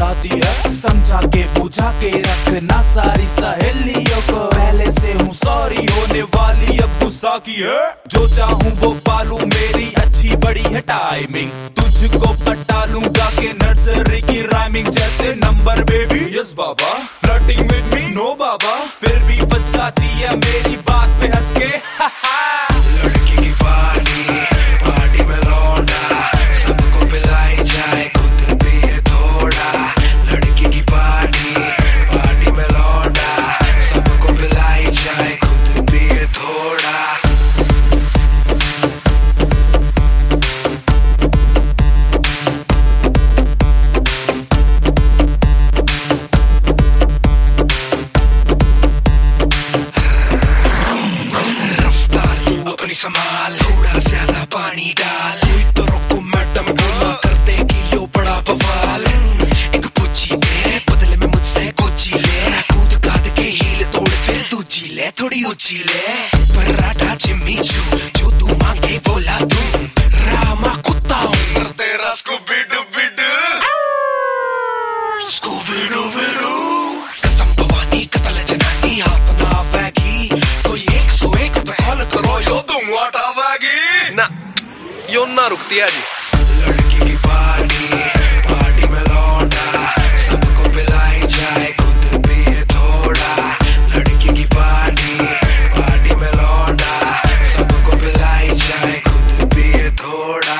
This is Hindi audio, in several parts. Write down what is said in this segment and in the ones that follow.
मेरा है, समझा के, बुझा के रखना सारी सहेलियों को। पहले से हूँ सॉरी होने वाली अब गुस्सा की है। जो चाहूँ वो पालू, मेरी अच्छी बड़ी है टाइमिंग तुझको पटा लूँगा के नर्सरी की राइमिंग जैसे नंबर बेबी यस बाबा। फ्लर्टिंग विद मी नो बाबा। फिर भी संभाल थोड़ा ज़्यादा पानी डाल। कोई तो रोको मैडम कर देगी यो बड़ा बवाल। एक पूछी दे बदले में मुझसे कोची ले। कूद काद के हील तोड़ फिर तू ले थोड़ी ऊँची ले। पराठा जिम्मी चू जो तू मांगे बोला तू। रामा कुत्ता हूँ। तेरा scooby dooby doo scooby dooby doo non रुकती है जी। लड़की की पार्टी पार्टी में लौटा पिलाई जाए की पार्टी पार्टी में लौटा पिलाई जाए, खुद थोड़ा।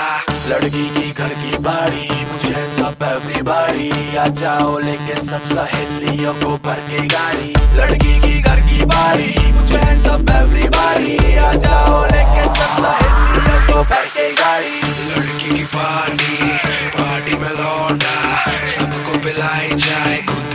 लड़की की घर की मुझे सब जाओ लेके सब सहेलियों को भर के गाड़ी। लड़की की घर की की पार्टी पार्टी में लौटा सबको पिलाई जाए खुद